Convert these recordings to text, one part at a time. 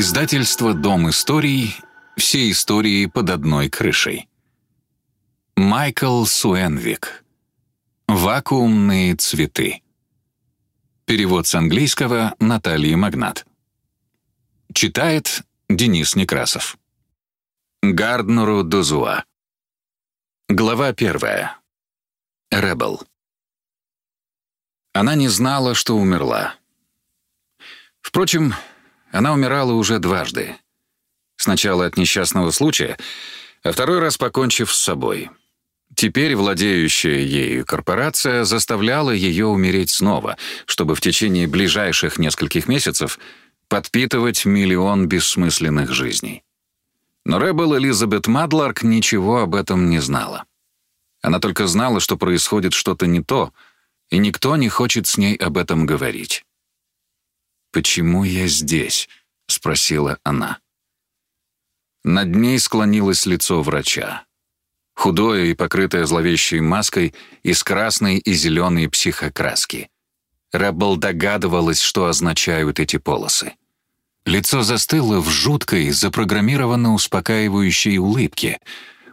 Издательство «Дом историй». Все истории под одной крышей. Майкл Суэнвик. «Вакуумные цветы». Перевод с английского Натальи Магнат. Читает Денис Некрасов. Гарднеру Дозуа. Глава первая. Ребел. Она не знала, что умерла. Впрочем, она умирала уже дважды. Сначала от несчастного случая, а второй раз покончив с собой. Теперь владеющая ею корпорация заставляла ее умереть снова, чтобы в течение ближайших нескольких месяцев подпитывать миллион бессмысленных жизней. Но Рэббл Элизабет Мадларк ничего об этом не знала. Она только знала, что происходит что-то не то, и никто не хочет с ней об этом говорить. «Почему я здесь?» — спросила она. Над ней склонилось лицо врача. Худое и покрытое зловещей маской из красной и зеленой психокраски. Рэббл догадывалась, что означают эти полосы. Лицо застыло в жуткой, запрограммированно успокаивающей улыбке.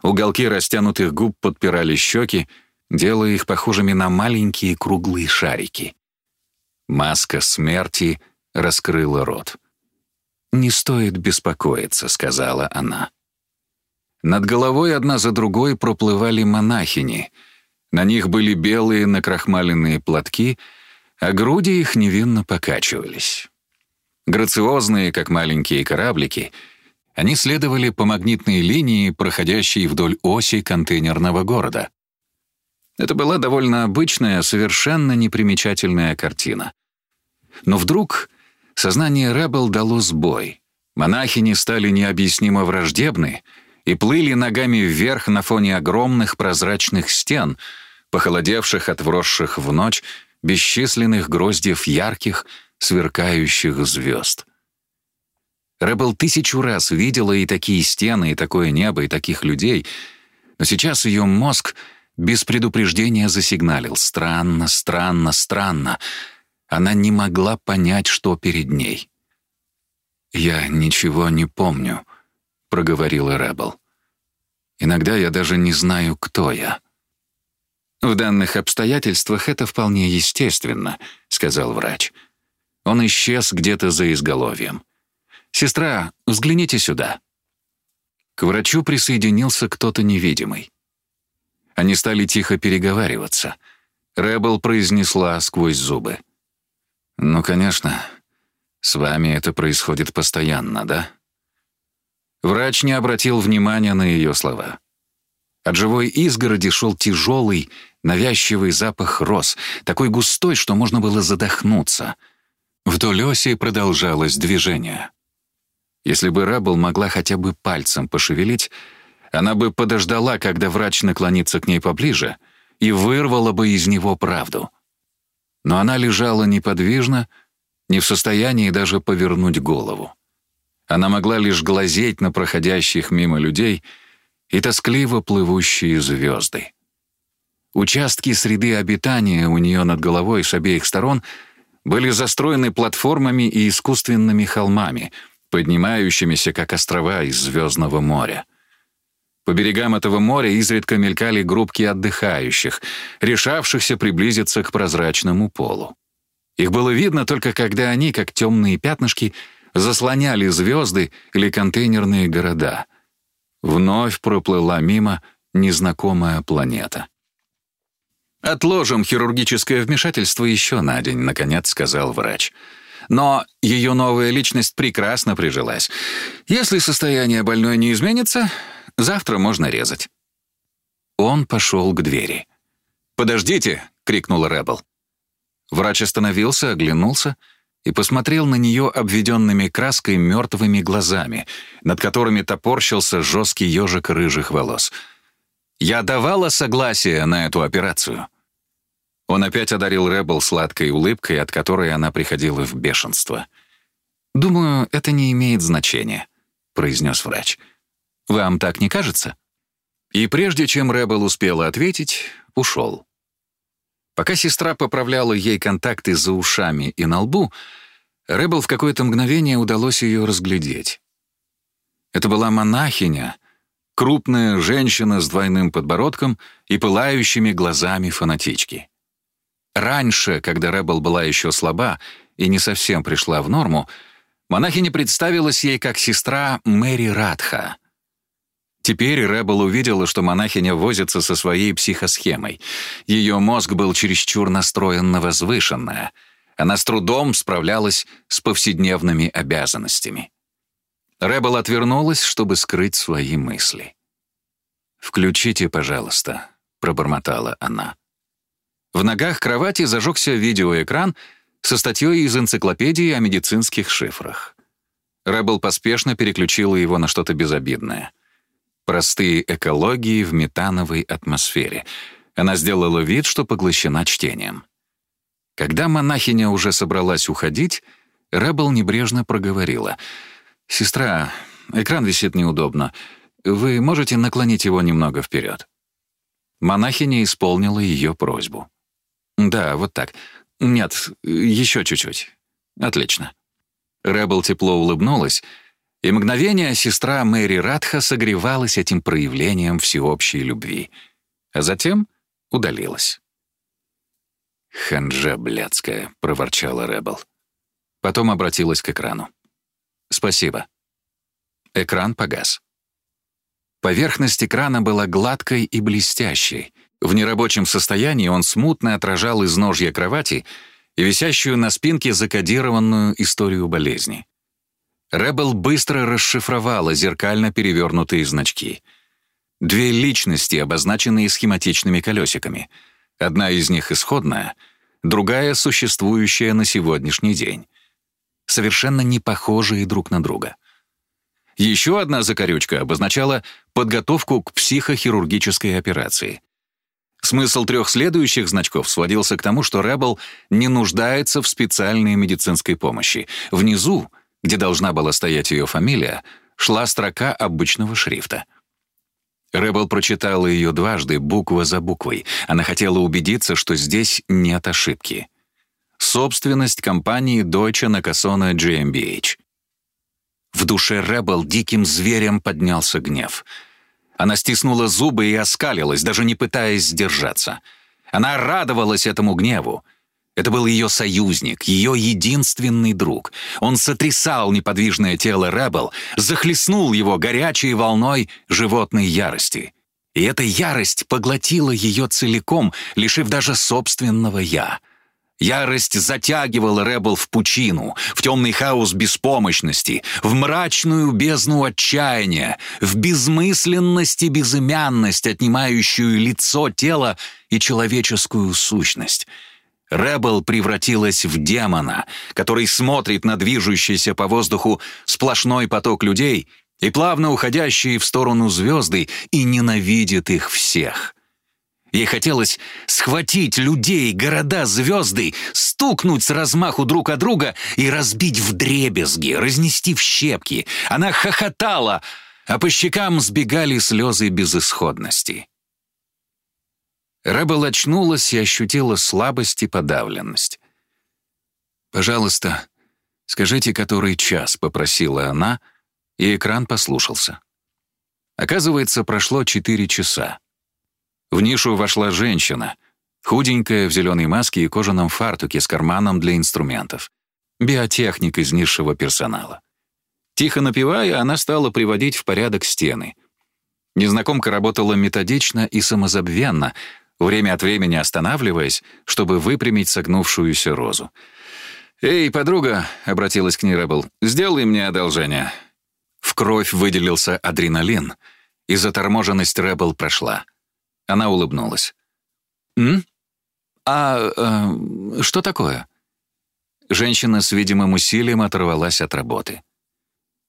Уголки растянутых губ подпирали щеки, делая их похожими на маленькие круглые шарики. Маска смерти — раскрыла рот. «Не стоит беспокоиться», — сказала она. Над головой одна за другой проплывали монахини. На них были белые накрахмаленные платки, а груди их невинно покачивались. Грациозные, как маленькие кораблики, они следовали по магнитной линии, проходящей вдоль оси контейнерного города. Это была довольно обычная, совершенно непримечательная картина. Но вдруг Сознание Рэббл дало сбой. Монахини стали необъяснимо враждебны и плыли ногами вверх на фоне огромных прозрачных стен, похолодевших от вросших в ночь бесчисленных гроздьев ярких, сверкающих звезд. Рэббл тысячу раз видела и такие стены, и такое небо, и таких людей, но сейчас ее мозг без предупреждения засигналил «Странно, странно, странно», она не могла понять, что перед ней. «Я ничего не помню», — проговорила Рэббл. «Иногда я даже не знаю, кто я». «В данных обстоятельствах это вполне естественно», — сказал врач. Он исчез где-то за изголовьем. «Сестра, взгляните сюда». К врачу присоединился кто-то невидимый. Они стали тихо переговариваться. Рэббл произнесла сквозь зубы. «Ну, конечно. С вами это происходит постоянно, да?» Врач не обратил внимания на ее слова. От живой изгороди шел тяжелый, навязчивый запах роз, такой густой, что можно было задохнуться. Вдоль оси продолжалось движение. Если бы Рабл могла хотя бы пальцем пошевелить, она бы подождала, когда врач наклонится к ней поближе, и вырвала бы из него правду но она лежала неподвижно, не в состоянии даже повернуть голову. Она могла лишь глазеть на проходящих мимо людей и тоскливо плывущие звезды. Участки среды обитания у нее над головой с обеих сторон были застроены платформами и искусственными холмами, поднимающимися как острова из Звездного моря. По берегам этого моря изредка мелькали группки отдыхающих, решавшихся приблизиться к прозрачному полу. Их было видно только когда они, как темные пятнышки, заслоняли звезды или контейнерные города. Вновь проплыла мимо незнакомая планета. «Отложим хирургическое вмешательство еще на день», — наконец сказал врач. Но ее новая личность прекрасно прижилась. Если состояние больной не изменится, Завтра можно резать». Он пошел к двери. «Подождите!» — крикнула Рэббл. Врач остановился, оглянулся и посмотрел на нее обведенными краской мертвыми глазами, над которыми топорщился жесткий ежик рыжих волос. «Я давала согласие на эту операцию». Он опять одарил Рэббл сладкой улыбкой, от которой она приходила в бешенство. «Думаю, это не имеет значения», — произнес врач. «врач». Вам так не кажется?» И прежде чем Рэббл успела ответить, ушел. Пока сестра поправляла ей контакты за ушами и на лбу, Рэббл в какое-то мгновение удалось ее разглядеть. Это была монахиня, крупная женщина с двойным подбородком и пылающими глазами фанатички. Раньше, когда Рэббл была еще слаба и не совсем пришла в норму, монахиня представилась ей как сестра Мэри Радха. Теперь Рэббл увидела, что монахиня возится со своей психосхемой. Ее мозг был чересчур настроен на возвышенное. Она с трудом справлялась с повседневными обязанностями. Рэббл отвернулась, чтобы скрыть свои мысли. «Включите, пожалуйста», — пробормотала она. В ногах кровати зажегся видеоэкран со статьей из энциклопедии о медицинских шифрах. Рэббл поспешно переключила его на что-то безобидное. Простые экологии в метановой атмосфере. Она сделала вид, что поглощена чтением. Когда монахиня уже собралась уходить, Рэббл небрежно проговорила. «Сестра, экран висит неудобно. Вы можете наклонить его немного вперед?» Монахиня исполнила ее просьбу. «Да, вот так. Нет, еще чуть-чуть. Отлично». Рэббл тепло улыбнулась, и мгновение сестра Мэри Радха согревалась этим проявлением всеобщей любви, а затем удалилась. «Ханжа блядская», — проворчала Рэббл. Потом обратилась к экрану. «Спасибо». Экран погас. Поверхность экрана была гладкой и блестящей — в нерабочем состоянии он смутно отражал изножье кровати и висящую на спинке закодированную историю болезни. Рэббл быстро расшифровала зеркально перевернутые значки. Две личности, обозначенные схематичными колесиками. Одна из них исходная, другая — существующая на сегодняшний день. Совершенно не похожие друг на друга. Еще одна закорючка обозначала подготовку к психохирургической операции. Смысл трех следующих значков сводился к тому, что Рэббл не нуждается в специальной медицинской помощи. Внизу, где должна была стоять ее фамилия, шла строка обычного шрифта. Рэббл прочитала ее дважды, буква за буквой. Она хотела убедиться, что здесь нет ошибки. Собственность компании Deutsche Nakasone GmbH. В душе Рэббл диким зверем поднялся гнев — она стиснула зубы и оскалилась, даже не пытаясь сдержаться. Она радовалась этому гневу. Это был ее союзник, ее единственный друг. Он сотрясал неподвижное тело Рэббл, захлестнул его горячей волной животной ярости. И эта ярость поглотила ее целиком, лишив даже собственного «я». Ярость затягивала Рэббл в пучину, в темный хаос беспомощности, в мрачную бездну отчаяния, в безмысленность и безымянность, отнимающую лицо, тело и человеческую сущность. Рэббл превратилась в демона, который смотрит на движущийся по воздуху сплошной поток людей и плавно уходящие в сторону звезды и ненавидит их всех. Ей хотелось схватить людей, города, звезды, стукнуть с размаху друг от друга и разбить в дребезги, разнести в щепки. Она хохотала, а по щекам сбегали слезы безысходности. Рэббл очнулась и ощутила слабость и подавленность. «Пожалуйста, скажите, который час», — попросила она, и экран послушался. Оказывается, прошло четыре часа. В нишу вошла женщина, худенькая в зеленой маске и кожаном фартуке с карманом для инструментов. Биотехник из низшего персонала. Тихо напевая, она стала приводить в порядок стены. Незнакомка работала методично и самозабвенно, время от времени останавливаясь, чтобы выпрямить согнувшуюся розу. «Эй, подруга», — обратилась к ней Рэббл, — «сделай мне одолжение». В кровь выделился адреналин, и заторможенность Рэббл прошла. Она улыбнулась. «М? А э, что такое?» Женщина с видимым усилием оторвалась от работы.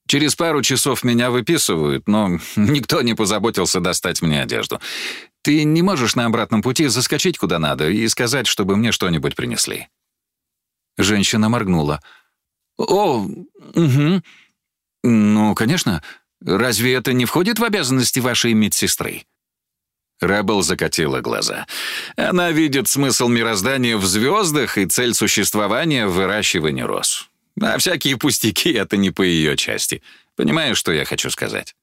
«Через пару часов меня выписывают, но никто не позаботился достать мне одежду. Ты не можешь на обратном пути заскочить куда надо и сказать, чтобы мне что-нибудь принесли?» Женщина моргнула. «О, угу. Ну, конечно. Разве это не входит в обязанности вашей медсестры?» Рэббл закатила глаза. Она видит смысл мироздания в звездах и цель существования в выращивании роз. А всякие пустяки — это не по ее части. Понимаешь, что я хочу сказать?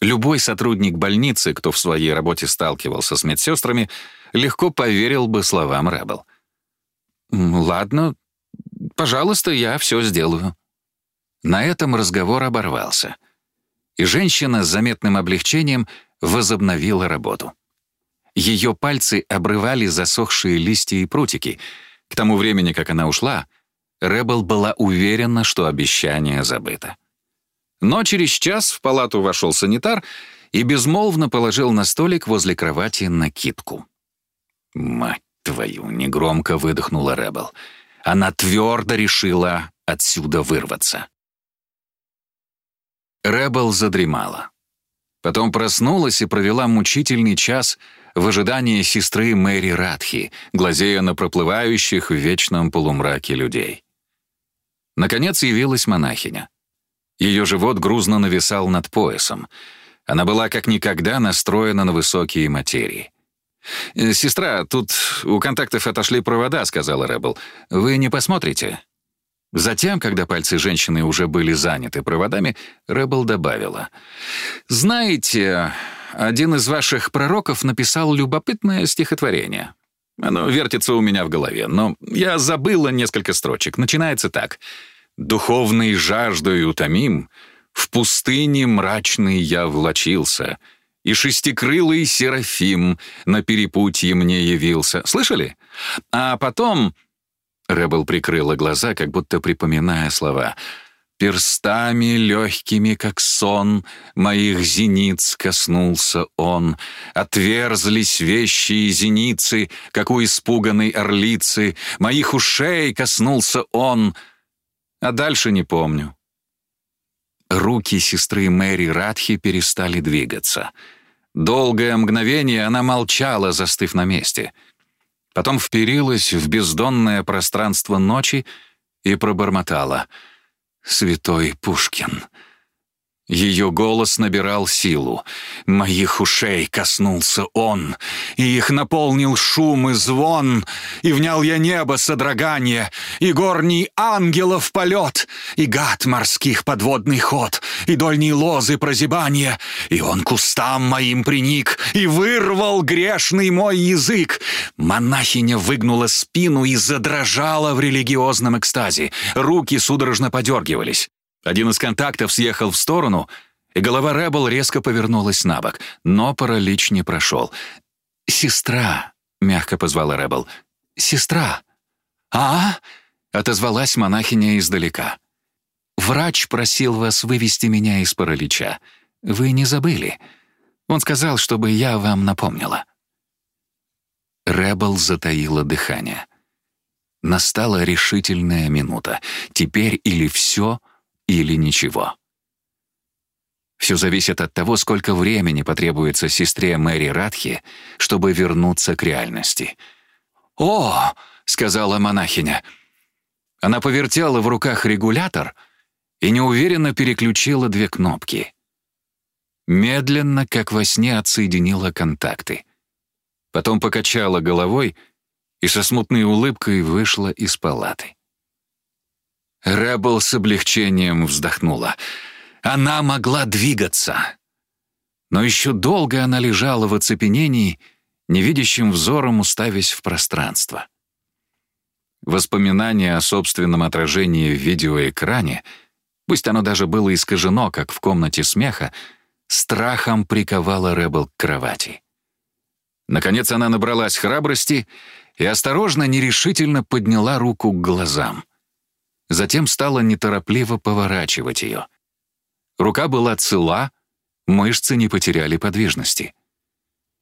Любой сотрудник больницы, кто в своей работе сталкивался с медсестрами, легко поверил бы словам Рэббл. «Ладно, пожалуйста, я все сделаю». На этом разговор оборвался, и женщина с заметным облегчением возобновила работу. Ее пальцы обрывали засохшие листья и прутики. К тому времени, как она ушла, Рэббл была уверена, что обещание забыто. Но через час в палату вошел санитар и безмолвно положил на столик возле кровати накидку. «Мать твою!» — негромко выдохнула Рэббл. Она твердо решила отсюда вырваться. Рэббл задремала. Потом проснулась и провела мучительный час в ожидании сестры Мэри Радхи, глазея на проплывающих в вечном полумраке людей. Наконец явилась монахиня. Ее живот грузно нависал над поясом. Она была как никогда настроена на высокие материи. «Э, «Сестра, тут у контактов отошли провода», — сказала Рэббл. «Вы не посмотрите?» Затем, когда пальцы женщины уже были заняты проводами, Рэббл добавила. «Знаете, один из ваших пророков написал любопытное стихотворение. Оно вертится у меня в голове, но я забыла несколько строчек. Начинается так. «Духовной жаждой утомим, в пустыне мрачный я влочился, и шестикрылый Серафим на перепутье мне явился». Слышали? А потом... Рэббл прикрыла глаза, как будто припоминая слова — Перстами легкими, как сон, Моих зениц коснулся он. Отверзлись вещи и зеницы, Как у испуганной орлицы, Моих ушей коснулся он. А дальше не помню. Руки сестры Мэри Радхи перестали двигаться. Долгое мгновение она молчала, застыв на месте. Потом вперилась в бездонное пространство ночи и пробормотала — Святой Пушкин. Ее голос набирал силу. Моих ушей коснулся он, и их наполнил шум и звон, и внял я небо содрогание, и горний ангелов полет, и гад морских подводный ход, и дольние лозы прозябания, и он кустам моим приник, и вырвал грешный мой язык. Монахиня выгнула спину и задрожала в религиозном экстазе. Руки судорожно подергивались. Один из контактов съехал в сторону, и голова Рэббл резко повернулась на бок, но паралич не прошел. «Сестра», — мягко позвала Рэббл, — «сестра». «А?» — отозвалась монахиня издалека. «Врач просил вас вывести меня из паралича. Вы не забыли. Он сказал, чтобы я вам напомнила». Рэббл затаила дыхание. Настала решительная минута. Теперь или все, или ничего. Все зависит от того, сколько времени потребуется сестре Мэри Радхи, чтобы вернуться к реальности. «О!» — сказала монахиня. Она повертела в руках регулятор и неуверенно переключила две кнопки. Медленно, как во сне, отсоединила контакты. Потом покачала головой и со смутной улыбкой вышла из палаты. Рэббл с облегчением вздохнула. Она могла двигаться. Но еще долго она лежала в оцепенении, невидящим взором уставясь в пространство. Воспоминание о собственном отражении в видеоэкране, пусть оно даже было искажено, как в комнате смеха, страхом приковало Рэббл к кровати. Наконец она набралась храбрости и осторожно, нерешительно подняла руку к глазам. Затем стала неторопливо поворачивать ее. Рука была цела, мышцы не потеряли подвижности.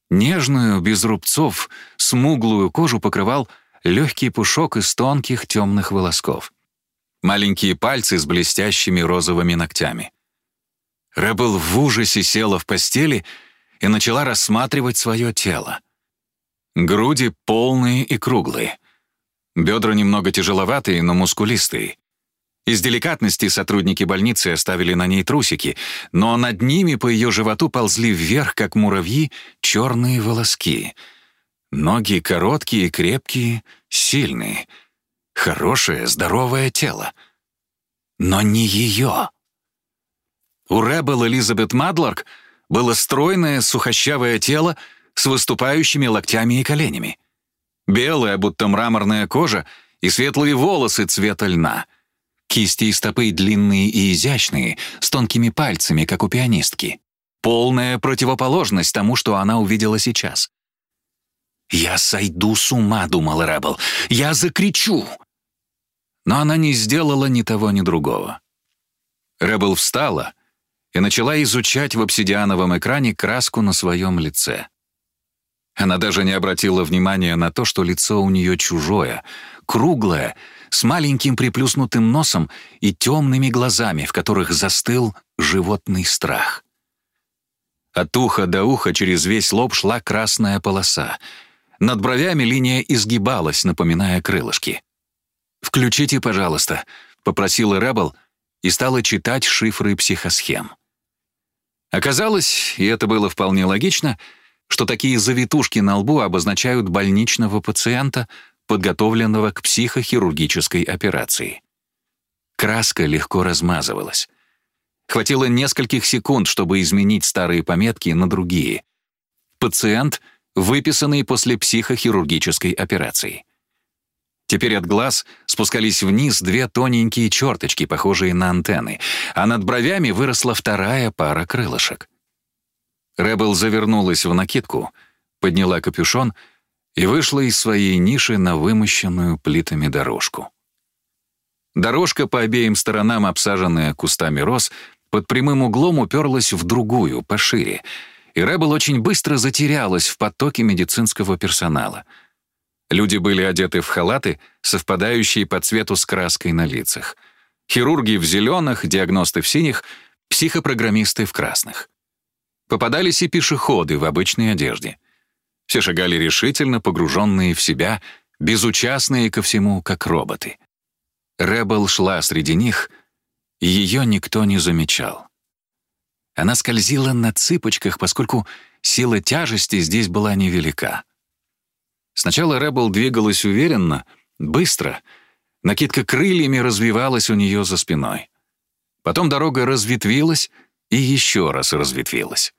Нежную, без рубцов, смуглую кожу покрывал легкий пушок из тонких темных волосков. Маленькие пальцы с блестящими розовыми ногтями. Рэббл в ужасе села в постели и начала рассматривать свое тело. Груди полные и круглые — Бедра немного тяжеловатые, но мускулистые. Из деликатности сотрудники больницы оставили на ней трусики, но над ними по ее животу ползли вверх, как муравьи, черные волоски. Ноги короткие, крепкие, сильные. Хорошее, здоровое тело. но не ее. У Рэббл Элизабет Мадларк было стройное сухощавое тело с выступающими локтями и коленями. Белая, будто мраморная кожа, и светлые волосы цвета льна. Кисти и стопы длинные и изящные, с тонкими пальцами, как у пианистки. Полная противоположность тому, что она увидела сейчас. «Я сойду с ума», — думала Рэббл. «Я закричу!» Но она не сделала ни того, ни другого. Рэббл встала и начала изучать в обсидиановом экране краску на своем лице. Она даже не обратила внимания на то, что лицо у нее чужое, круглое, с маленьким приплюснутым носом и темными глазами, в которых застыл животный страх. От уха до уха через весь лоб шла красная полоса. Над бровями линия изгибалась, напоминая крылышки. «Включите, пожалуйста», — попросила Рэббл и стала читать шифры психосхем. Оказалось, и это было вполне логично, что такие завитушки на лбу обозначают больничного пациента, подготовленного к психохирургической операции. Краска легко размазывалась. Хватило нескольких секунд, чтобы изменить старые пометки на другие. Пациент, выписанный после психохирургической операции. Теперь от глаз спускались вниз две тоненькие черточки, похожие на антенны, а над бровями выросла вторая пара крылышек. Рэббл завернулась в накидку, подняла капюшон и вышла из своей ниши на вымощенную плитами дорожку. Дорожка по обеим сторонам, обсаженная кустами роз, под прямым углом уперлась в другую, пошире, и Рэббл очень быстро затерялась в потоке медицинского персонала — Люди были одеты в халаты, совпадающие по цвету с краской на лицах. Хирурги в зеленых, диагносты в синих, психопрограммисты в красных. Попадались и пешеходы в обычной одежде. Все шагали решительно, погруженные в себя, безучастные ко всему, как роботы. Рэббл шла среди них, и ее никто не замечал. Она скользила на цыпочках, поскольку сила тяжести здесь была невелика. Сначала Рэббл двигалась уверенно, быстро. Накидка крыльями развивалась у нее за спиной. Потом дорога разветвилась и еще раз разветвилась.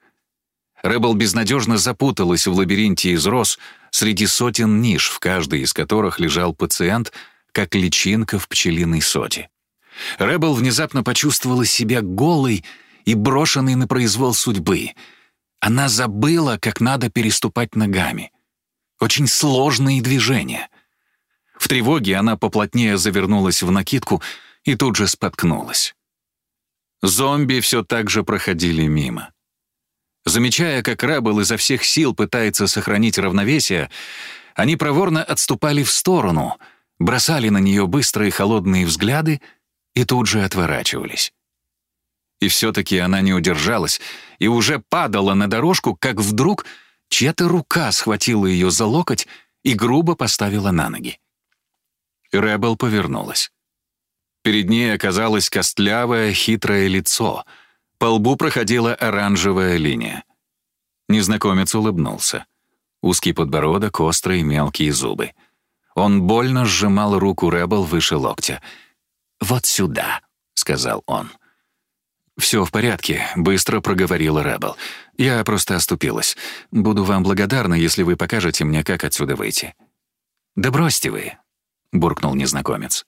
Рэббл безнадежно запуталась в лабиринте из роз среди сотен ниш, в каждой из которых лежал пациент, как личинка в пчелиной соте. Рэббл внезапно почувствовала себя голой и брошенной на произвол судьбы. Она забыла, как надо переступать ногами — очень сложные движения. В тревоге она поплотнее завернулась в накидку и тут же споткнулась. Зомби все так же проходили мимо. Замечая, как Рэббл изо всех сил пытается сохранить равновесие, они проворно отступали в сторону, бросали на нее быстрые холодные взгляды и тут же отворачивались. И все-таки она не удержалась и уже падала на дорожку, как вдруг Чья-то рука схватила ее за локоть и грубо поставила на ноги. Рэббл повернулась. Перед ней оказалось костлявое, хитрое лицо. По лбу проходила оранжевая линия. Незнакомец улыбнулся. Узкий подбородок, острые мелкие зубы. Он больно сжимал руку Рэббл выше локтя. «Вот сюда», — сказал он. «Все в порядке», — быстро проговорила Рэббл. «Я просто оступилась. Буду вам благодарна, если вы покажете мне, как отсюда выйти». «Да бросьте вы», — буркнул незнакомец.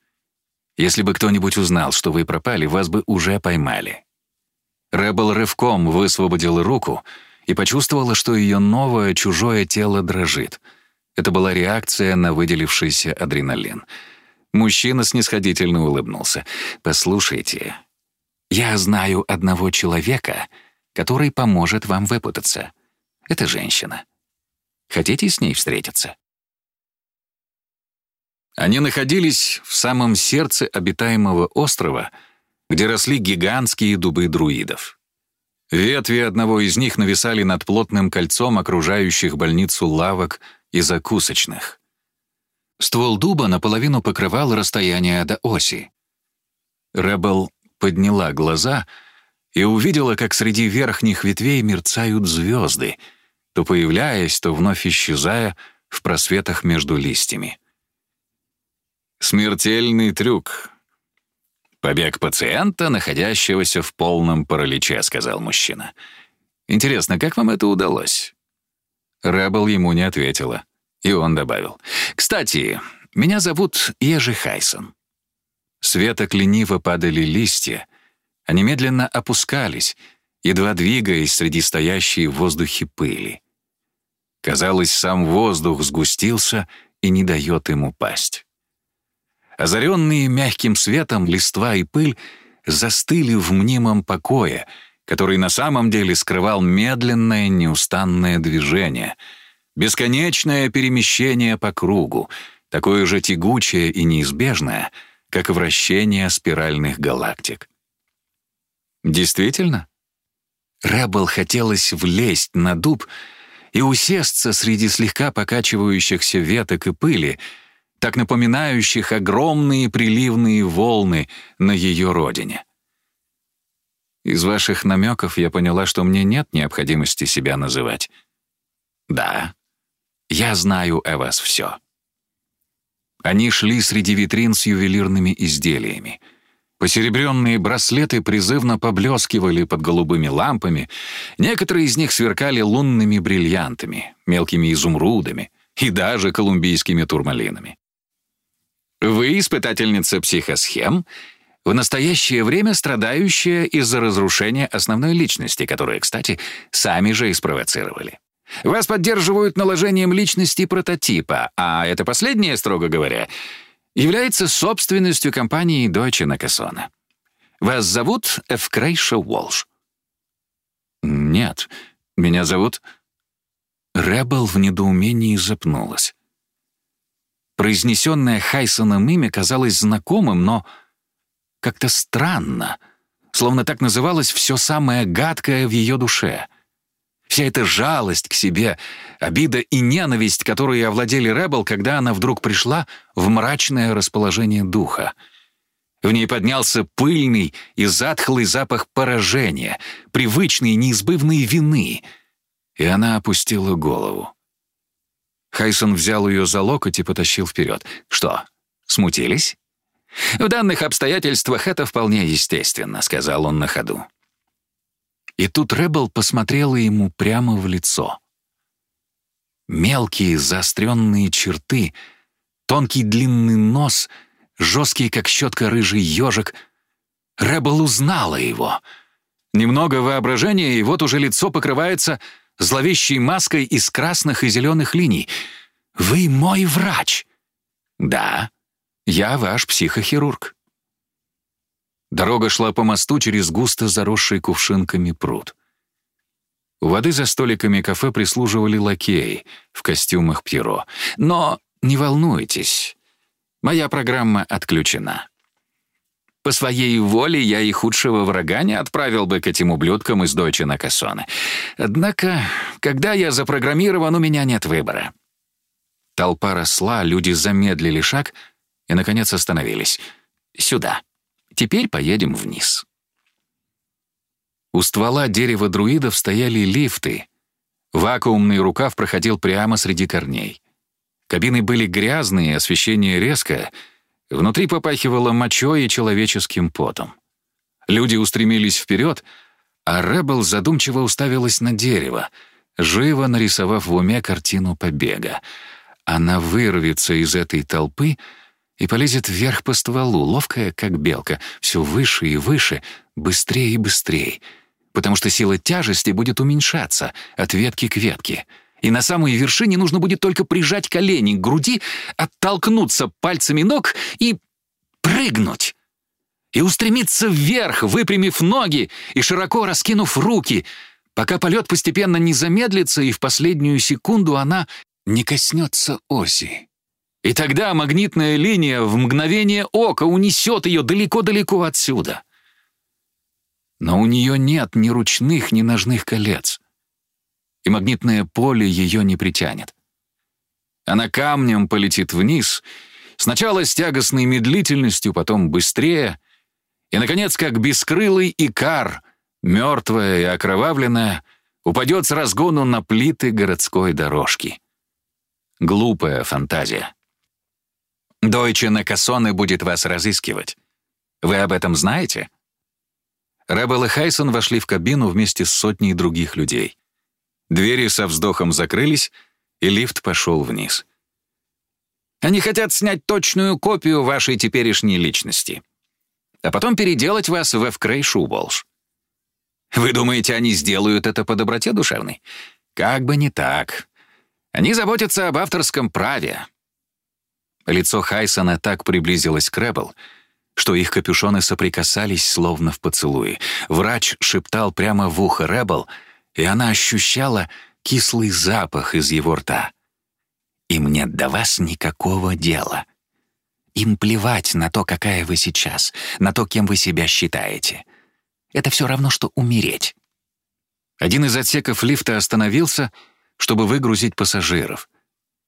«Если бы кто-нибудь узнал, что вы пропали, вас бы уже поймали». Рэббл рывком высвободила руку и почувствовала, что ее новое чужое тело дрожит. Это была реакция на выделившийся адреналин. Мужчина снисходительно улыбнулся. «Послушайте, я знаю одного человека, который поможет вам выпутаться. Это женщина. Хотите с ней встретиться?» Они находились в самом сердце обитаемого острова, где росли гигантские дубы друидов. Ветви одного из них нависали над плотным кольцом окружающих больницу лавок и закусочных. Ствол дуба наполовину покрывал расстояние до оси. Рэббл подняла глаза и увидела, как среди верхних ветвей мерцают звезды, то появляясь, то вновь исчезая в просветах между листьями. Смертельный трюк. «Побег пациента, находящегося в полном параличе», — сказал мужчина. «Интересно, как вам это удалось?» Рэббл ему не ответила, и он добавил. «Кстати, меня зовут Ежи Хайсон». Светок лениво падали листья, они медленно опускались, едва двигаясь среди стоящей в воздухе пыли. Казалось, сам воздух сгустился и не дает ему пасть. Озаренные мягким светом листва и пыль застыли в мнимом покое, который на самом деле скрывал медленное неустанное движение, бесконечное перемещение по кругу, такое же тягучее и неизбежное, как вращение спиральных галактик. Действительно? Рэббл хотелось влезть на дуб и усесться среди слегка покачивающихся веток и пыли, так напоминающих огромные приливные волны на ее родине. Из ваших намеков я поняла, что мне нет необходимости себя называть. Да, я знаю о вас все. Они шли среди витрин с ювелирными изделиями — Посеребренные браслеты призывно поблескивали под голубыми лампами, некоторые из них сверкали лунными бриллиантами, мелкими изумрудами и даже колумбийскими турмалинами. Вы испытательница психосхем, в настоящее время страдающая из-за разрушения основной личности, которую, кстати, сами же и спровоцировали. Вас поддерживают наложением личности прототипа, а это последнее, строго говоря, является собственностью компании Deutsche Nakasone. Вас зовут Эвкрейша Уолш? Нет, меня зовут... Рэббл в недоумении запнулась. Произнесенное Хайсоном имя казалось знакомым, но как-то странно, словно так называлось все самое гадкое в ее душе — Вся эта жалость к себе, обида и ненависть, которые овладели Рэббл, когда она вдруг пришла в мрачное расположение духа. В ней поднялся пыльный и затхлый запах поражения, привычной неизбывной вины, и она опустила голову. Хайсон взял ее за локоть и потащил вперед. «Что, смутились?» «В данных обстоятельствах это вполне естественно», — сказал он на ходу. И тут Рэббл посмотрела ему прямо в лицо. Мелкие заостренные черты, тонкий длинный нос, жесткий, как щетка, рыжий ежик. Рэббл узнала его. Немного воображения, и вот уже лицо покрывается зловещей маской из красных и зеленых линий. «Вы мой врач!» «Да, я ваш психохирург». Дорога шла по мосту через густо заросший кувшинками пруд. У воды за столиками кафе прислуживали лакеи в костюмах Пьеро. Но не волнуйтесь, моя программа отключена. По своей воле я и худшего врага не отправил бы к этим ублюдкам из Дойче на Кассоне. Однако, когда я запрограммирован, у меня нет выбора. Толпа росла, люди замедлили шаг и, наконец, остановились. «Сюда». Теперь поедем вниз. У ствола дерева друидов стояли лифты. Вакуумный рукав проходил прямо среди корней. Кабины были грязные, освещение резкое. Внутри попахивало мочой и человеческим потом. Люди устремились вперед, а Рэббл задумчиво уставилась на дерево, живо нарисовав в уме картину побега. Она вырвется из этой толпы — и полезет вверх по стволу, ловкая, как белка, все выше и выше, быстрее и быстрее, потому что сила тяжести будет уменьшаться от ветки к ветке. И на самой вершине нужно будет только прижать колени к груди, оттолкнуться пальцами ног и прыгнуть. И устремиться вверх, выпрямив ноги и широко раскинув руки, пока полет постепенно не замедлится, и в последнюю секунду она не коснется оси. И тогда магнитная линия в мгновение ока унесет ее далеко-далеко отсюда. Но у нее нет ни ручных, ни ножных колец. И магнитное поле ее не притянет. Она камнем полетит вниз, сначала с тягостной медлительностью, потом быстрее, и, наконец, как бескрылый икар, мертвая и окровавленная, упадет с разгону на плиты городской дорожки. Глупая фантазия. Дойче Накасоне будет вас разыскивать. Вы об этом знаете?» Рэббл и Хайсон вошли в кабину вместе с сотней других людей. Двери со вздохом закрылись, и лифт пошел вниз. «Они хотят снять точную копию вашей теперешней личности, а потом переделать вас в Эвкрейшу Уолш. Вы думаете, они сделают это по доброте душевной? Как бы не так. Они заботятся об авторском праве». Лицо Хайсона так приблизилось к Рэббл, что их капюшоны соприкасались словно в поцелуе. Врач шептал прямо в ухо Рэббл, и она ощущала кислый запах из его рта. «Им нет до вас никакого дела. Им плевать на то, какая вы сейчас, на то, кем вы себя считаете. Это все равно, что умереть». Один из отсеков лифта остановился, чтобы выгрузить пассажиров.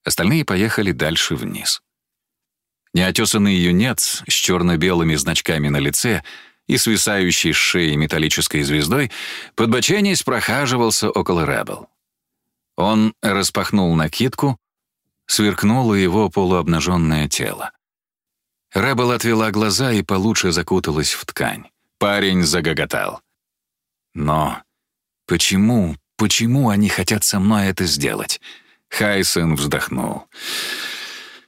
Остальные поехали дальше вниз. Неотесанный юнец с черно-белыми значками на лице и свисающей с шеи металлической звездой, подбоченясь прохаживался около Рэббл. Он распахнул накидку, сверкнуло его полуобнаженное тело. Рэббл отвела глаза и получше закуталась в ткань. Парень загоготал. «Но почему, почему они хотят со мной это сделать?» Хайсон вздохнул.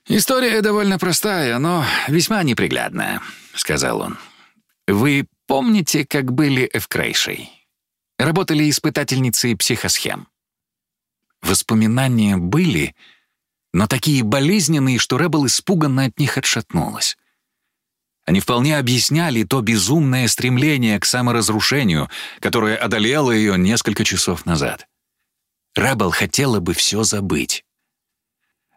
«История довольно простая, но весьма неприглядная», — сказал он. «Вы помните, как были Эвкрейшей? Работали испытательницей психосхем. Воспоминания были, но такие болезненные, что Рэббл испуганно от них отшатнулась. Они вполне объясняли то безумное стремление к саморазрушению, которое одолело ее несколько часов назад. Рэббл хотела бы все забыть.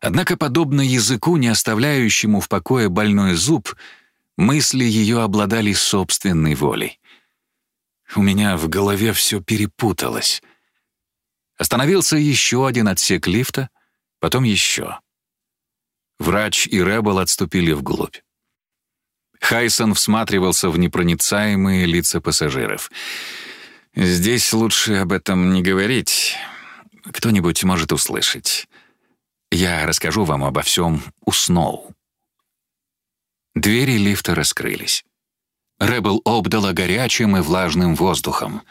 Однако, подобно языку, не оставляющему в покое больной зуб, мысли ее обладали собственной волей. У меня в голове все перепуталось. Остановился еще один отсек лифта, потом еще. Врач и Рэббл отступили вглубь. Хайсон всматривался в непроницаемые лица пассажиров. «Здесь лучше об этом не говорить. Кто-нибудь может услышать. Я расскажу вам обо всем у Сноу». Двери лифта раскрылись. Рэббл обдала горячим и влажным воздухом.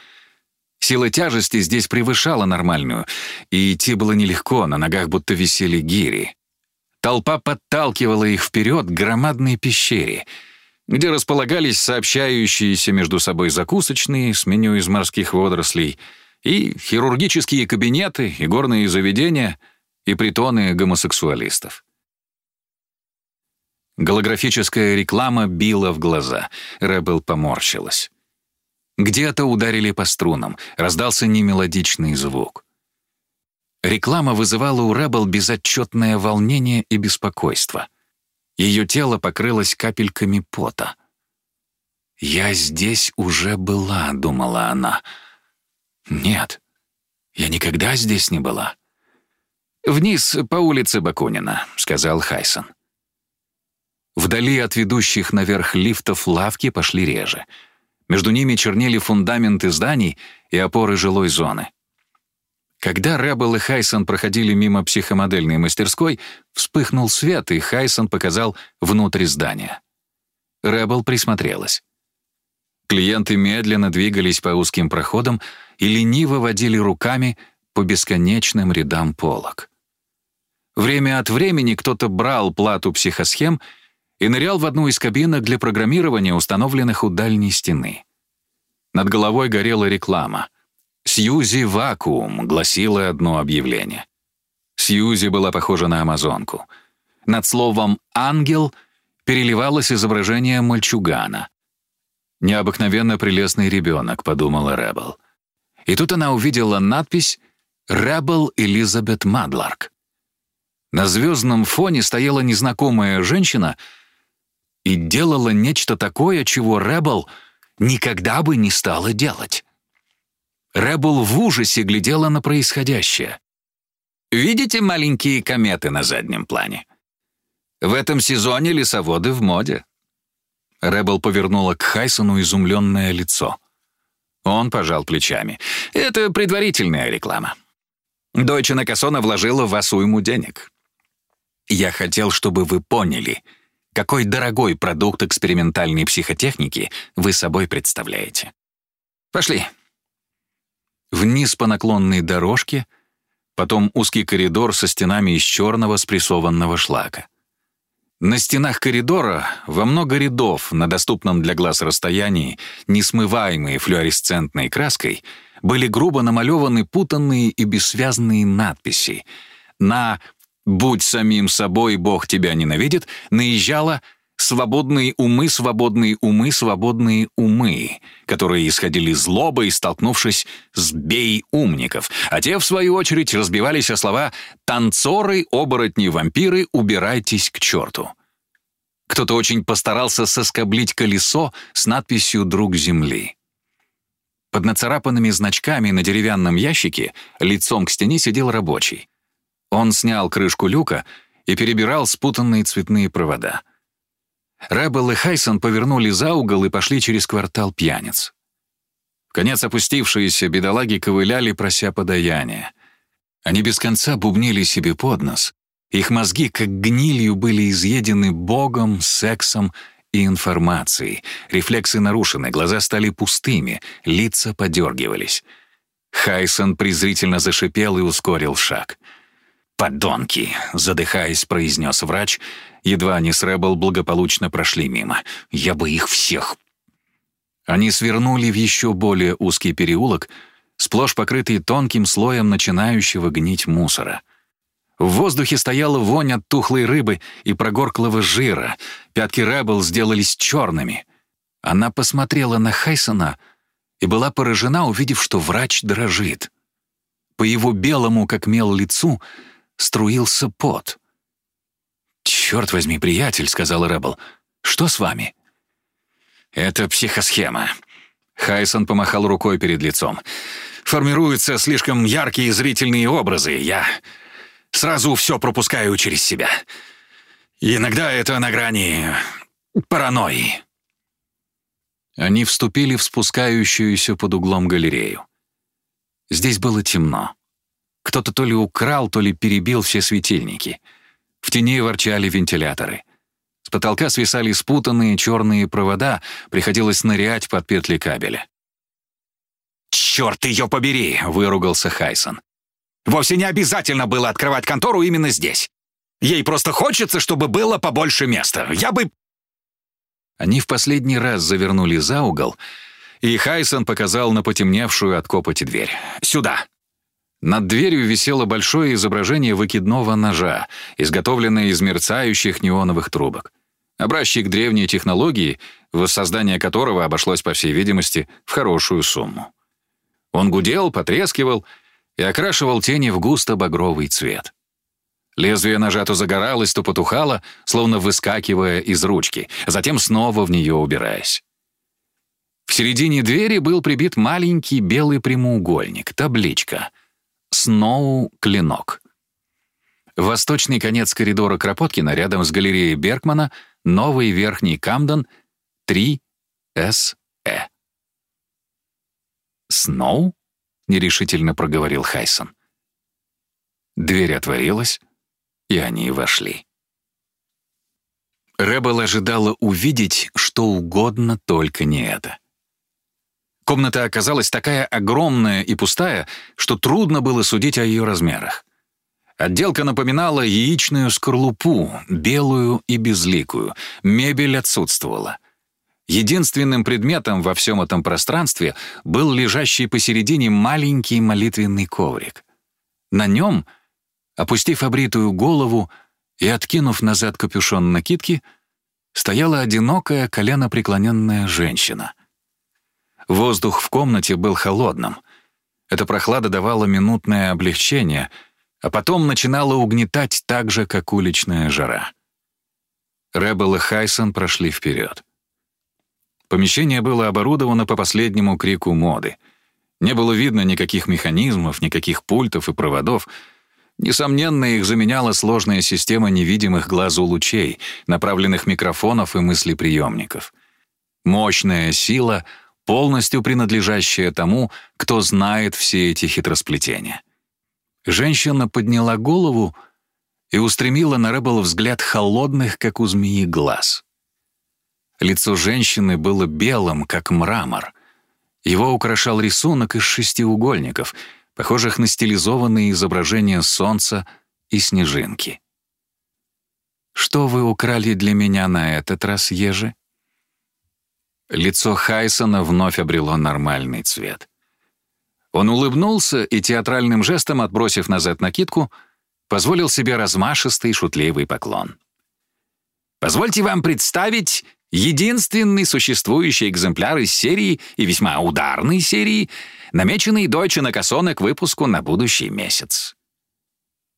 Сила тяжести здесь превышала нормальную, и идти было нелегко, на ногах будто висели гири. Толпа подталкивала их вперед к громадной пещере, где располагались сообщающиеся между собой закусочные с меню из морских водорослей, и хирургические кабинеты, и горные заведения — и притоны гомосексуалистов. Голографическая реклама била в глаза. Рэббл поморщилась. Где-то ударили по струнам, раздался немелодичный звук. Реклама вызывала у Рэббл безотчетное волнение и беспокойство. Ее тело покрылось капельками пота. «Я здесь уже была», — думала она. «Нет, я никогда здесь не была». «Вниз по улице Бакунина», — сказал Хайсон. Вдали от ведущих наверх лифтов лавки пошли реже. Между ними чернели фундаменты зданий и опоры жилой зоны. Когда Рэббл и Хайсон проходили мимо психомодельной мастерской, вспыхнул свет, и Хайсон показал внутрь здания. Рэббл присмотрелась. Клиенты медленно двигались по узким проходам и лениво водили руками по бесконечным рядам полок. Время от времени кто-то брал плату психосхем и нырял в одну из кабинок для программирования, установленных у дальней стены. Над головой горела реклама. «Сьюзи Вакуум» гласило одно объявление. Сьюзи была похожа на амазонку. Над словом «ангел» переливалось изображение мальчугана. «Необыкновенно прелестный ребенок», — подумала Рэббл. И тут она увидела надпись «Рэббл Элизабет Мадларк». На звездном фоне стояла незнакомая женщина и делала нечто такое, чего Рэббл никогда бы не стала делать. Рэббл в ужасе глядела на происходящее. «Видите маленькие кометы на заднем плане? В этом сезоне лесоводы в моде». Рэббл повернула к Хайсону изумленное лицо. Он пожал плечами. «Это предварительная реклама. Дойче Накасона вложила в вас уйму денег. Я хотел, чтобы вы поняли. Какой дорогой продукт экспериментальной психотехники вы собой представляете. Пошли. Вниз по наклонной дорожке, потом узкий коридор со стенами из черного спрессованного шлака. На стенах коридора во много рядов на доступном для глаз расстоянии, несмываемые флуоресцентной краской, были грубо намалеваны путанные и бессвязные надписи. На «Будь самим собой, Бог тебя ненавидит» наезжала «Свободные умы, свободные умы, свободные умы», которые исходили злобой, столкнувшись с «бей умников», а те, в свою очередь, разбивались о слова «танцоры, оборотни, вампиры, убирайтесь к черту». Кто-то очень постарался соскоблить колесо с надписью «Друг Земли». Под нацарапанными значками на деревянном ящике лицом к стене сидел рабочий. Он снял крышку люка и перебирал спутанные цветные провода. Рэббл и Хайсон повернули за угол и пошли через квартал пьяниц. В конец опустившиеся бедолаги ковыляли, прося подаяния. Они без конца бубнили себе под нос. Их мозги, как гнилью, были изъедены богом, сексом и информацией. Рефлексы нарушены, глаза стали пустыми, лица подергивались. Хайсон презрительно зашипел и ускорил шаг — «Подонки!» — задыхаясь, произнес врач. Едва они с Рэббл благополучно прошли мимо. «Я бы их всех...» Они свернули в еще более узкий переулок, сплошь покрытый тонким слоем начинающего гнить мусора. В воздухе стояла вонь от тухлой рыбы и прогорклого жира. Пятки Рэббл сделались черными. Она посмотрела на Хайсона и была поражена, увидев, что врач дрожит. По его белому, как мел, лицу — струился пот. «Черт возьми, приятель», — сказал Рэббл, — «что с вами?» «Это психосхема». Хайсон помахал рукой перед лицом. «Формируются слишком яркие зрительные образы. Я сразу все пропускаю через себя. Иногда это на грани паранойи». Они вступили в спускающуюся под углом галерею. Здесь было темно. Кто-то то ли украл, то ли перебил все светильники. В тени ворчали вентиляторы. С потолка свисали спутанные черные провода, приходилось нырять под петли кабеля. «Черт ее побери!» — выругался Хайсон. «Вовсе не обязательно было открывать контору именно здесь. Ей просто хочется, чтобы было побольше места. Я бы...» Они в последний раз завернули за угол, и Хайсон показал на потемневшую от копоти дверь. «Сюда!» Над дверью висело большое изображение выкидного ножа, изготовленное из мерцающих неоновых трубок. Образчик древней технологии, воссоздание которого обошлось, по всей видимости, в хорошую сумму. Он гудел, потрескивал и окрашивал тени в густо-багровый цвет. Лезвие ножа то загоралось, то потухало, словно выскакивая из ручки, затем снова в нее убираясь. В середине двери был прибит маленький белый прямоугольник, табличка — Сноу-клинок. Восточный конец коридора Кропоткина рядом с галереей Беркмана, новый верхний Камден, 3СЭ. «Сноу?» — нерешительно проговорил Хайсон. Дверь отворилась, и они вошли. Рэббл ожидала увидеть что угодно, только не это. Комната оказалась такая огромная и пустая, что трудно было судить о ее размерах. Отделка напоминала яичную скорлупу, белую и безликую. Мебель отсутствовала. Единственным предметом во всем этом пространстве был лежащий посередине маленький молитвенный коврик. На нем, опустив обритую голову и откинув назад капюшон накидки, стояла одинокая коленопреклоненная женщина. Воздух в комнате был холодным. Эта прохлада давала минутное облегчение, а потом начинала угнетать так же, как уличная жара. Рэббл и Хайсон прошли вперед. Помещение было оборудовано по последнему крику моды. Не было видно никаких механизмов, никаких пультов и проводов. Несомненно, их заменяла сложная система невидимых глазу лучей, направленных микрофонов и мыслеприемников. Мощная сила — полностью принадлежащее тому, кто знает все эти хитросплетения. Женщина подняла голову и устремила на Рэббл взгляд холодных, как у змеи, глаз. Лицо женщины было белым, как мрамор. Его украшал рисунок из шестиугольников, похожих на стилизованные изображения солнца и снежинки. «Что вы украли для меня на этот раз, Ежи?» Лицо Хайсона вновь обрело нормальный цвет. Он улыбнулся и театральным жестом, отбросив назад накидку, позволил себе размашистый шутливый поклон. «Позвольте вам представить единственный существующий экземпляр из серии и весьма ударной серии, намеченный Deutsche Накасоне к выпуску на будущий месяц».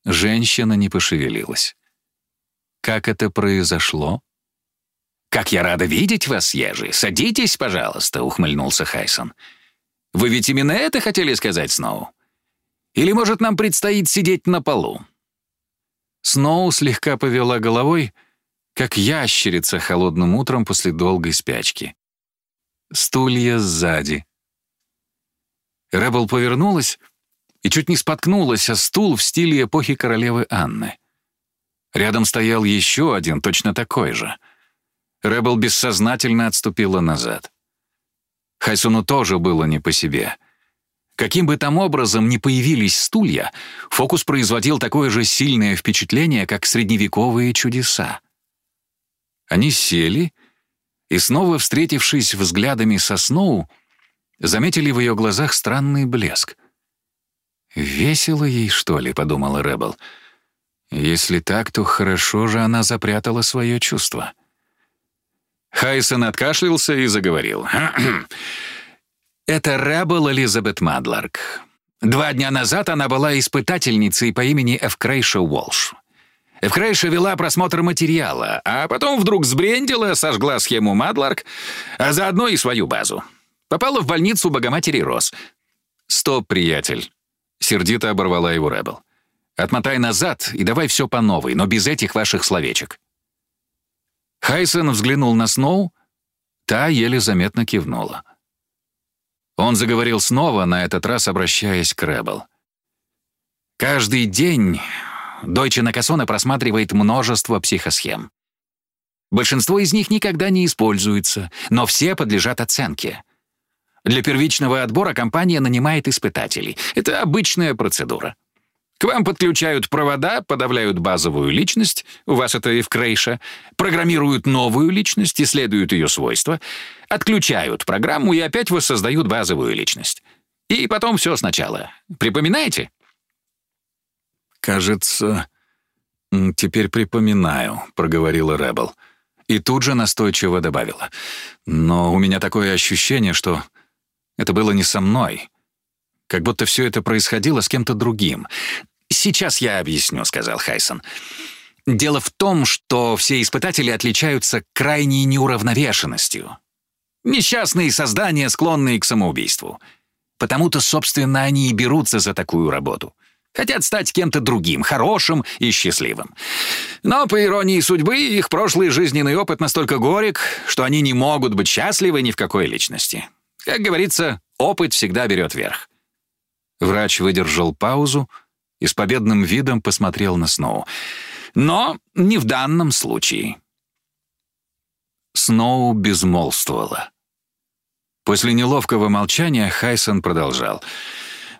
Женщина не пошевелилась. «Как это произошло?» «Как я рада видеть вас, Ежи! Садитесь, пожалуйста», — ухмыльнулся Хайсон. «Вы ведь именно это хотели сказать, Сноу? Или, может, нам предстоит сидеть на полу?» Сноу слегка повела головой, как ящерица холодным утром после долгой спячки. Стулья сзади. Рэббл повернулась и чуть не споткнулась о стул в стиле эпохи королевы Анны. Рядом стоял еще один, точно такой же — Рэббл бессознательно отступила назад. Хайсону тоже было не по себе. Каким бы там образом ни появились стулья, фокус производил такое же сильное впечатление, как средневековые чудеса. Они сели и, снова встретившись взглядами со Сноу, заметили в ее глазах странный блеск. «Весело ей, что ли?» — подумала Рэббл. «Если так, то хорошо же она запрятала свое чувство». Хайсон откашлялся и заговорил. «Это Рэббл Элизабет Мадларк. Два дня назад она была испытательницей по имени Эвкрейша Уолш. Эвкрейша вела просмотр материала, а потом вдруг сбрендила, сожгла схему Мадларк, а заодно и свою базу. Попала в больницу Богоматери Рос. «Стоп, приятель!» — сердито оборвала его Рэббл. «Отмотай назад и давай все по новой, но без этих ваших словечек». Хайсон взглянул на Сноу, та еле заметно кивнула. Он заговорил снова, на этот раз обращаясь к Рэббл. «Каждый день Дойче Накасона просматривает множество психосхем. Большинство из них никогда не используются, но все подлежат оценке. Для первичного отбора компания нанимает испытателей. Это обычная процедура. К вам подключают провода, подавляют базовую личность, у вас это и в крейше, программируют новую личность, исследуют ее свойства, отключают программу и опять воссоздают базовую личность. И потом все сначала. Припоминаете? «Кажется, теперь припоминаю», — проговорила Рэббл. И тут же настойчиво добавила. «Но у меня такое ощущение, что это было не со мной» как будто все это происходило с кем-то другим. «Сейчас я объясню», — сказал Хайсон. «Дело в том, что все испытатели отличаются крайней неуравновешенностью. Несчастные создания, склонные к самоубийству. Потому-то, собственно, они и берутся за такую работу. Хотят стать кем-то другим, хорошим и счастливым. Но, по иронии судьбы, их прошлый жизненный опыт настолько горек, что они не могут быть счастливы ни в какой личности. Как говорится, опыт всегда берет верх. Врач выдержал паузу, и с победным видом посмотрел на Сноу. «Но не в данном случае». Сноу безмолвствовала. После неловкого молчания Хайсон продолжал.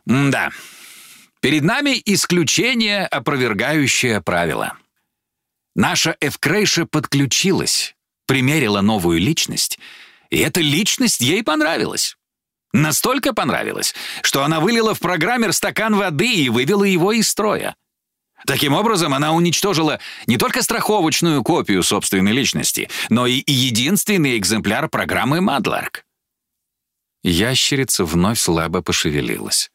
«Да, перед нами исключение, опровергающее правило. Наша Эвкрейша подключилась, примерила новую личность, и эта личность ей понравилась. Настолько понравилось, что она вылила в программер стакан воды и вывела его из строя. Таким образом, она уничтожила не только страховочную копию собственной личности, но и единственный экземпляр программы Мадларк. Ящерица вновь слабо пошевелилась.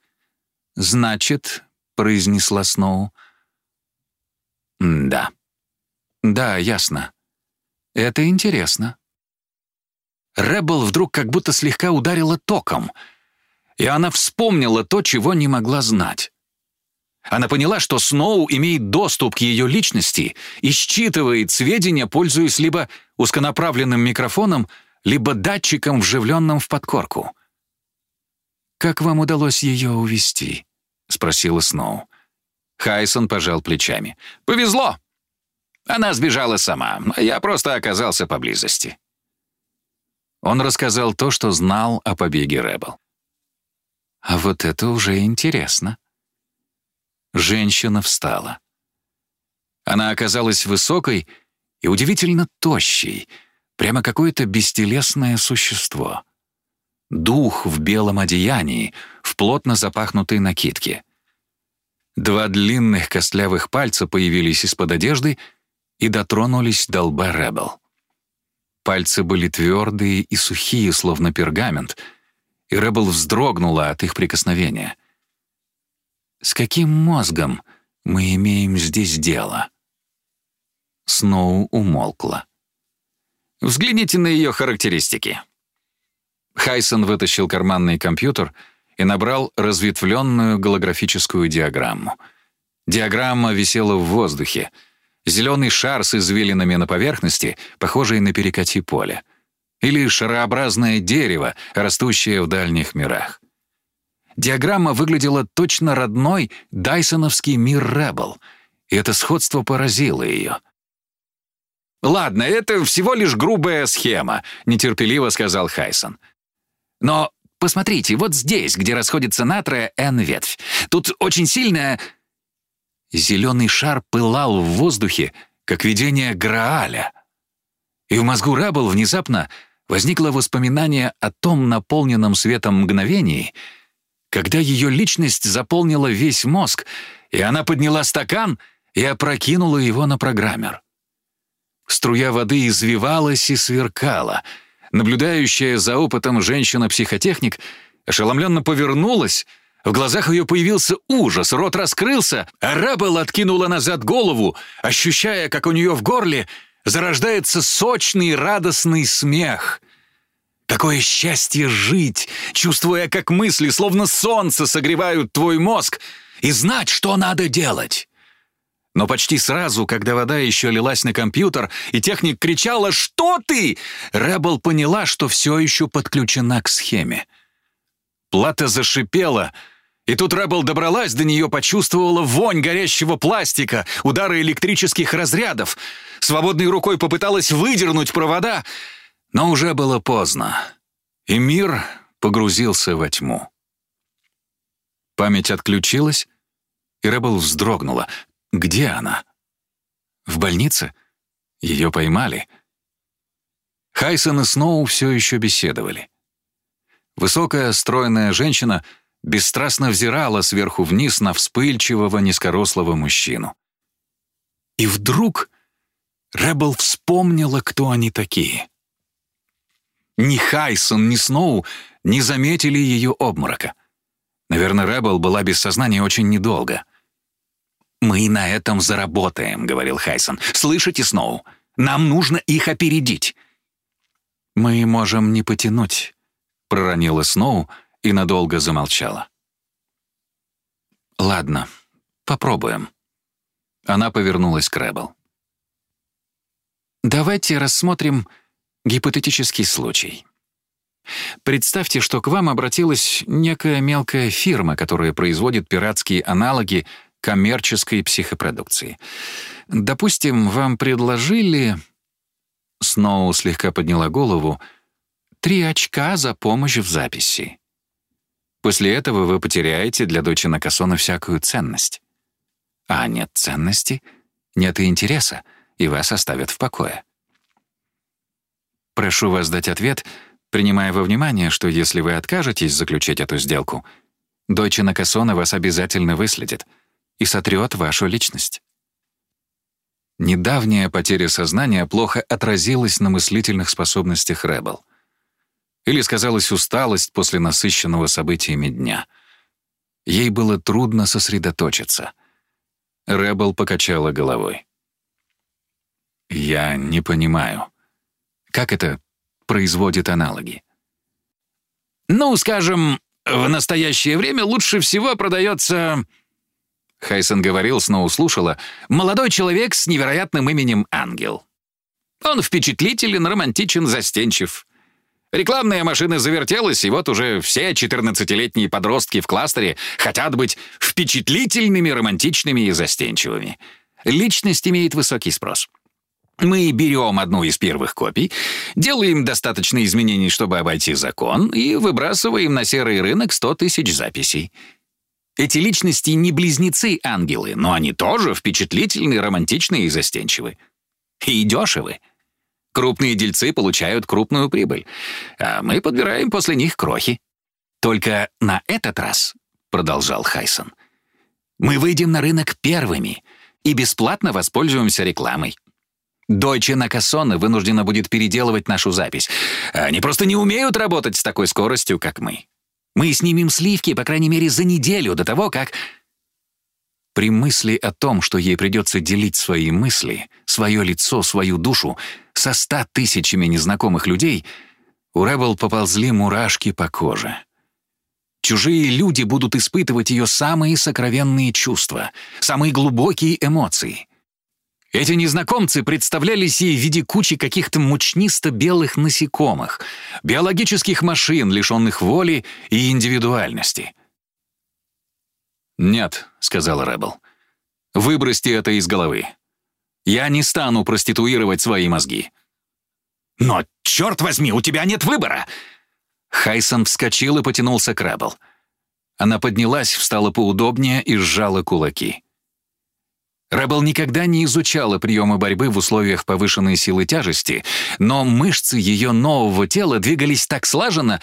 «Значит», — произнесла Сноу. «Да. Да, ясно. Это интересно». Рэббл вдруг как будто слегка ударила током, и она вспомнила то, чего не могла знать. Она поняла, что Сноу имеет доступ к ее личности и считывает сведения, пользуясь либо узконаправленным микрофоном, либо датчиком, вживленным в подкорку. «Как вам удалось ее увести? спросила Сноу. Хайсон пожал плечами. «Повезло! Она сбежала сама, а я просто оказался поблизости». Он рассказал то, что знал о побеге Рэббл. А вот это уже интересно. Женщина встала. Она оказалась высокой и удивительно тощей, прямо какое-то бестелесное существо. Дух в белом одеянии, в плотно запахнутой накидке. Два длинных костлявых пальца появились из-под одежды и дотронулись до лба Рэббл. Пальцы были твердые и сухие, словно пергамент, и Рэббл вздрогнула от их прикосновения. «С каким мозгом мы имеем здесь дело?» Сноу умолкла. «Взгляните на ее характеристики». Хайсон вытащил карманный компьютер и набрал разветвленную голографическую диаграмму. Диаграмма висела в воздухе. Зеленый шар с извилинами на поверхности, похожий на перекати поле. Или шарообразное дерево, растущее в дальних мирах. Диаграмма выглядела точно родной дайсоновский мир Ребел, и это сходство поразило ее. «Ладно, это всего лишь грубая схема», — нетерпеливо сказал Хайсон. «Но посмотрите, вот здесь, где расходится натрия N-ветвь, тут очень сильная...» Зеленый шар пылал в воздухе, как видение Грааля. И в мозгу Раббл внезапно возникло воспоминание о том наполненном светом мгновении, когда ее личность заполнила весь мозг, и она подняла стакан и опрокинула его на программер. Струя воды извивалась и сверкала. Наблюдающая за опытом женщина-психотехник ошеломленно повернулась, в глазах ее появился ужас, рот раскрылся, а Рабел откинула назад голову, ощущая, как у нее в горле зарождается сочный радостный смех. Какое счастье жить, чувствуя, как мысли, словно солнце, согревают твой мозг, и знать, что надо делать. Но почти сразу, когда вода еще лилась на компьютер, и техник кричала «Что ты?», Рэббл поняла, что все еще подключена к схеме. Плата зашипела, и тут Рэббл добралась до нее, почувствовала вонь горящего пластика, удары электрических разрядов. Свободной рукой попыталась выдернуть провода, но уже было поздно, и мир погрузился во тьму. Память отключилась, и Рэббл вздрогнула. Где она? В больнице? Ее поймали? Хайсон и Сноу все еще беседовали. Высокая, стройная женщина бесстрастно взирала сверху вниз на вспыльчивого, низкорослого мужчину. И вдруг Рэббл вспомнила, кто они такие. Ни Хайсон, ни Сноу не заметили ее обморока. Наверное, Рэббл была без сознания очень недолго — «Мы на этом заработаем», — говорил Хайсон. «Слышите, Сноу? Нам нужно их опередить». «Мы можем не потянуть», — проронила Сноу и надолго замолчала. «Ладно, попробуем». Она повернулась к Рэббл. «Давайте рассмотрим гипотетический случай. Представьте, что к вам обратилась некая мелкая фирма, которая производит пиратские аналоги коммерческой психопродукции. Допустим, вам предложили... Сноу слегка подняла голову. Три очка за помощь в записи. После этого вы потеряете для дочи Накасона всякую ценность. А нет ценности, нет и интереса, и вас оставят в покое. Прошу вас дать ответ, принимая во внимание, что если вы откажетесь заключить эту сделку, дочь Накасона вас обязательно выследит — и сотрет вашу личность. Недавняя потеря сознания плохо отразилась на мыслительных способностях Рэббл. Или сказалась усталость после насыщенного событиями дня. Ей было трудно сосредоточиться. Рэббл покачала головой. «Я не понимаю. Как это производит аналоги?» «Ну, скажем, в настоящее время лучше всего продается Хайсон говорил, снова слушала, «молодой человек с невероятным именем Ангел». Он впечатлителен, романтичен, застенчив. Рекламная машина завертелась, и вот уже все 14-летние подростки в кластере хотят быть впечатлительными, романтичными и застенчивыми. Личность имеет высокий спрос. Мы берем одну из первых копий, делаем достаточно изменений, чтобы обойти закон, и выбрасываем на серый рынок 100 тысяч записей. Эти личности не близнецы-ангелы, но они тоже впечатлительны, романтичны и застенчивы. И дешевы. Крупные дельцы получают крупную прибыль, а мы подбираем после них крохи. Только на этот раз, — продолжал Хайсон, — мы выйдем на рынок первыми и бесплатно воспользуемся рекламой. Дойче Накасоне вынуждена будет переделывать нашу запись. Они просто не умеют работать с такой скоростью, как мы. Мы снимем сливки, по крайней мере, за неделю до того, как... При мысли о том, что ей придется делить свои мысли, свое лицо, свою душу со ста тысячами незнакомых людей, у Рэббл поползли мурашки по коже. Чужие люди будут испытывать ее самые сокровенные чувства, самые глубокие эмоции — эти незнакомцы представлялись ей в виде кучи каких-то мучнисто-белых насекомых, биологических машин, лишенных воли и индивидуальности. «Нет», — сказала Рэббл, — «выбросьте это из головы. Я не стану проституировать свои мозги». «Но, черт возьми, у тебя нет выбора!» Хайсон вскочил и потянулся к Рэббл. Она поднялась, встала поудобнее и сжала кулаки. Рэббл никогда не изучала приемы борьбы в условиях повышенной силы тяжести, но мышцы ее нового тела двигались так слаженно,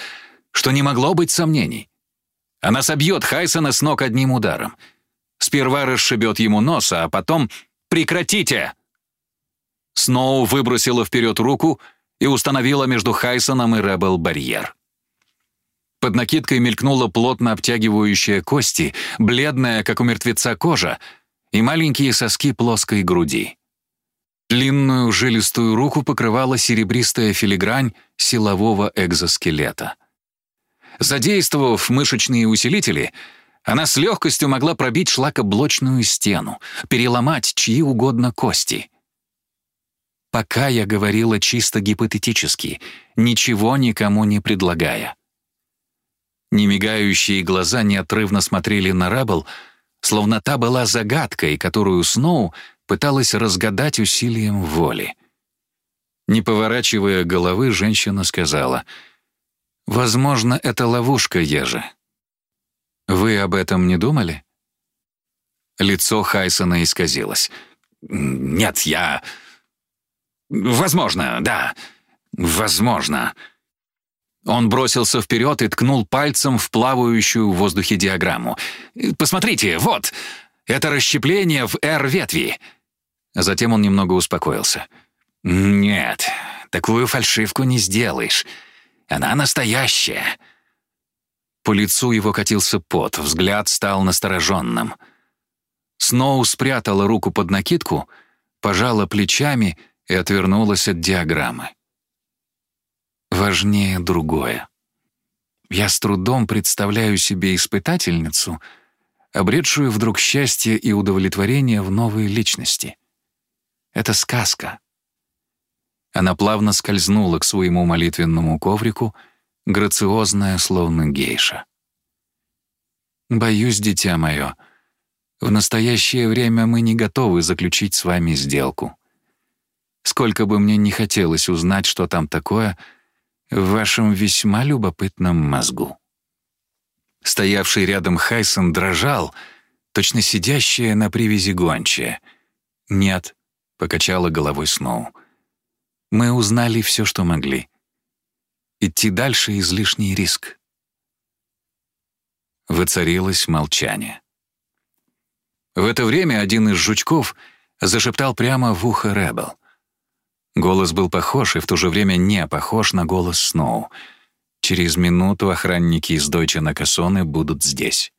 что не могло быть сомнений. Она собьет Хайсона с ног одним ударом. Сперва расшибет ему нос, а потом «Прекратите!» Сноу выбросила вперед руку и установила между Хайсоном и Рэббл барьер. Под накидкой мелькнула плотно обтягивающая кости, бледная, как у мертвеца кожа — и маленькие соски плоской груди. Длинную жилистую руку покрывала серебристая филигрань силового экзоскелета. Задействовав мышечные усилители, она с легкостью могла пробить шлакоблочную стену, переломать чьи угодно кости. Пока я говорила чисто гипотетически, ничего никому не предлагая. Немигающие глаза неотрывно смотрели на Раббл, словно та была загадкой, которую Сноу пыталась разгадать усилием воли. Не поворачивая головы, женщина сказала, «Возможно, это ловушка, Ежи. Вы об этом не думали?» Лицо Хайсона исказилось. «Нет, я... Возможно, да. Возможно». Он бросился вперед и ткнул пальцем в плавающую в воздухе диаграмму. «Посмотрите, вот! Это расщепление в R-ветви!» Затем он немного успокоился. «Нет, такую фальшивку не сделаешь. Она настоящая». По лицу его катился пот, взгляд стал настороженным. Сноу спрятала руку под накидку, пожала плечами и отвернулась от диаграммы. Важнее другое. Я с трудом представляю себе испытательницу, обретшую вдруг счастье и удовлетворение в новой личности. Это сказка. Она плавно скользнула к своему молитвенному коврику, грациозная, словно гейша. «Боюсь, дитя мое, в настоящее время мы не готовы заключить с вами сделку. Сколько бы мне ни хотелось узнать, что там такое — в вашем весьма любопытном мозгу». Стоявший рядом Хайсон дрожал, точно сидящая на привязи гончая. «Нет», — покачала головой Сноу. «Мы узнали все, что могли. Идти дальше — излишний риск». Воцарилось молчание. В это время один из жучков зашептал прямо в ухо Рэббл. Голос был похож и в то же время не похож на голос Сноу. Через минуту охранники из Дойче Накасоны будут здесь.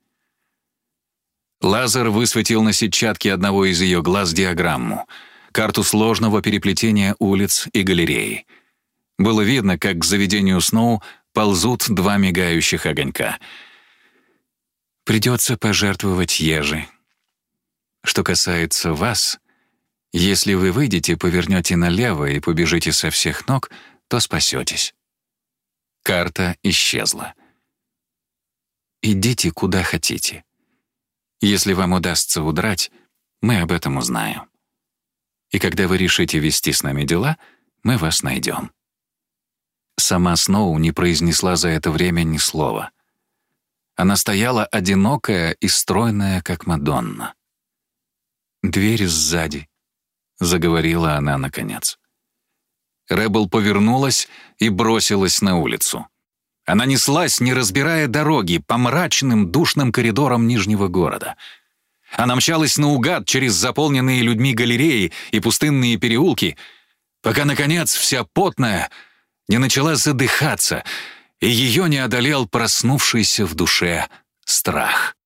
Лазер высветил на сетчатке одного из ее глаз диаграмму, карту сложного переплетения улиц и галереи. Было видно, как к заведению Сноу ползут два мигающих огонька. Придется пожертвовать ежи. Что касается вас, если вы выйдете, повернете налево и побежите со всех ног, то спасетесь. Карта исчезла. «Идите куда хотите. Если вам удастся удрать, мы об этом узнаем. И когда вы решите вести с нами дела, мы вас найдем». Сама Сноу не произнесла за это время ни слова. Она стояла одинокая и стройная, как Мадонна. «Дверь сзади», — заговорила она наконец. Рэббл повернулась и бросилась на улицу. Она неслась, не разбирая дороги, по мрачным, душным коридорам Нижнего города. Она мчалась наугад через заполненные людьми галереи и пустынные переулки, пока, наконец, вся потная не начала задыхаться, и ее не одолел проснувшийся в душе страх.